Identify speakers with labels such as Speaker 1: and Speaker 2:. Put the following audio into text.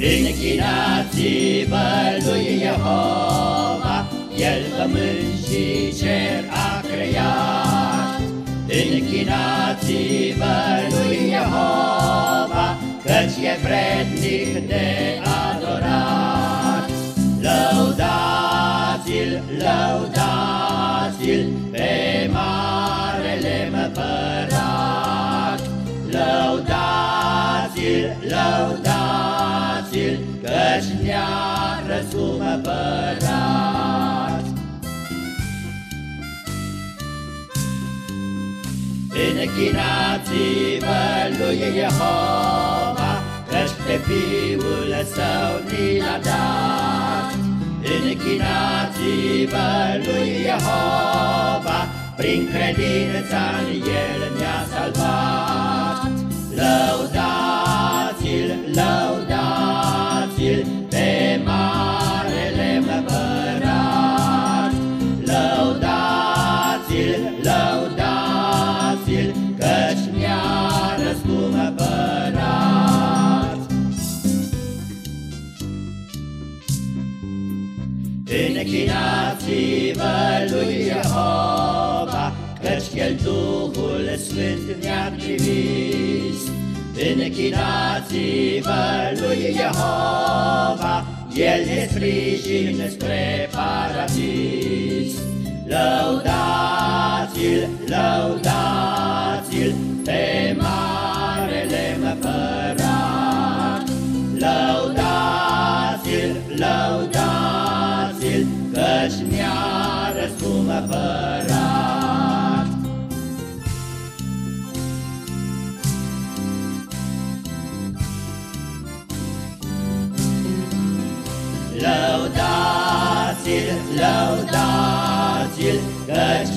Speaker 1: Închinați-vă lui Jehova, El pământ și cer a creat. Închinați-vă lui Jehova, Căci e vrednic de adorat. Lăudați-l, lăudați-l pe marele împărat. Lăudați-l, lăudați-l Căci ne-a răscumpărat Închinați-vă lui Jehova Căci pe Fiul Său ni l-a dat. Închinați-vă lui Jehova Prin credința în El Închinați-vă lui Jehova, Căci El Duhul Sfânt ne-a trimis. Închinați-vă lui Jehova, El ne sprijin spre paradis. Lăudați-l, lăudați-l marele împărat. Lăudați-l, lăudați-l Căci mi-a răscumpărat. Lăudați-l, lăudați-l, căci